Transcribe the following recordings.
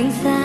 零散。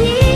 keep